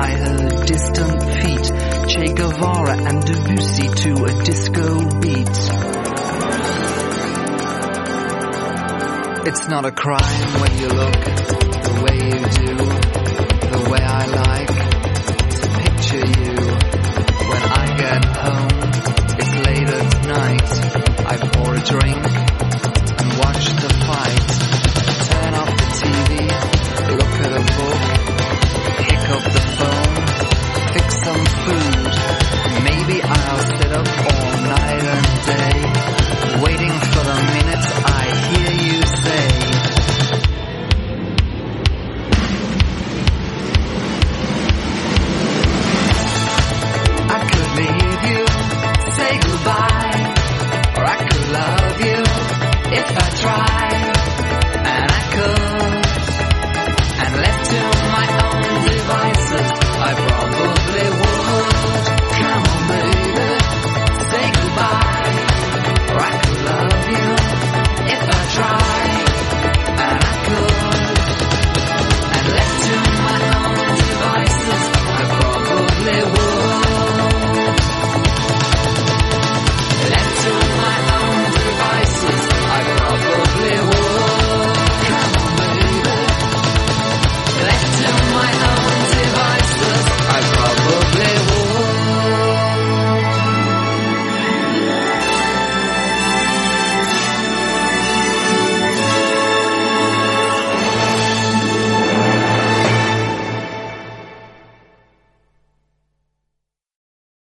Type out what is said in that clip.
I heard distant feet, Che Guevara and Debussy to a disco beat. It's not a crime when you look the way you do, the way I like to picture you.